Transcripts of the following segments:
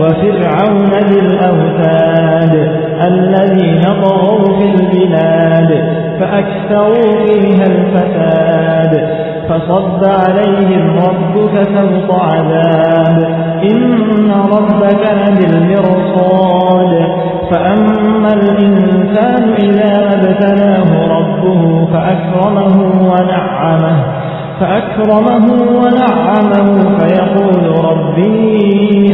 وفرعون بالأوتاد الذين طغوا في البلاد فأكثروا فيها الفساد. فصب عليهم ربك سوط عذاب. إن ربك لبالمرصاد. فأما الإنسان إذا أبتلاه ربه فأكرمه ونعمه فأكرمه ونعمه فيقول ربي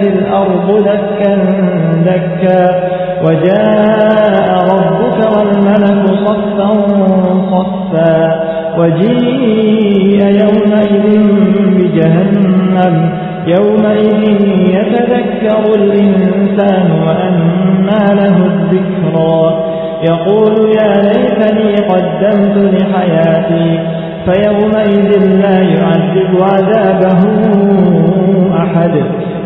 دكت الأرض دكا دكا وجاء ربك والملك صفا صفا. وجيء يومئذ بجهنم. يومئذ يتذكر الإنسان وأنى له الذكرى. يقول يا ليتني قدمت لحياتي فيومئذ لا يعذب عذابه أحد.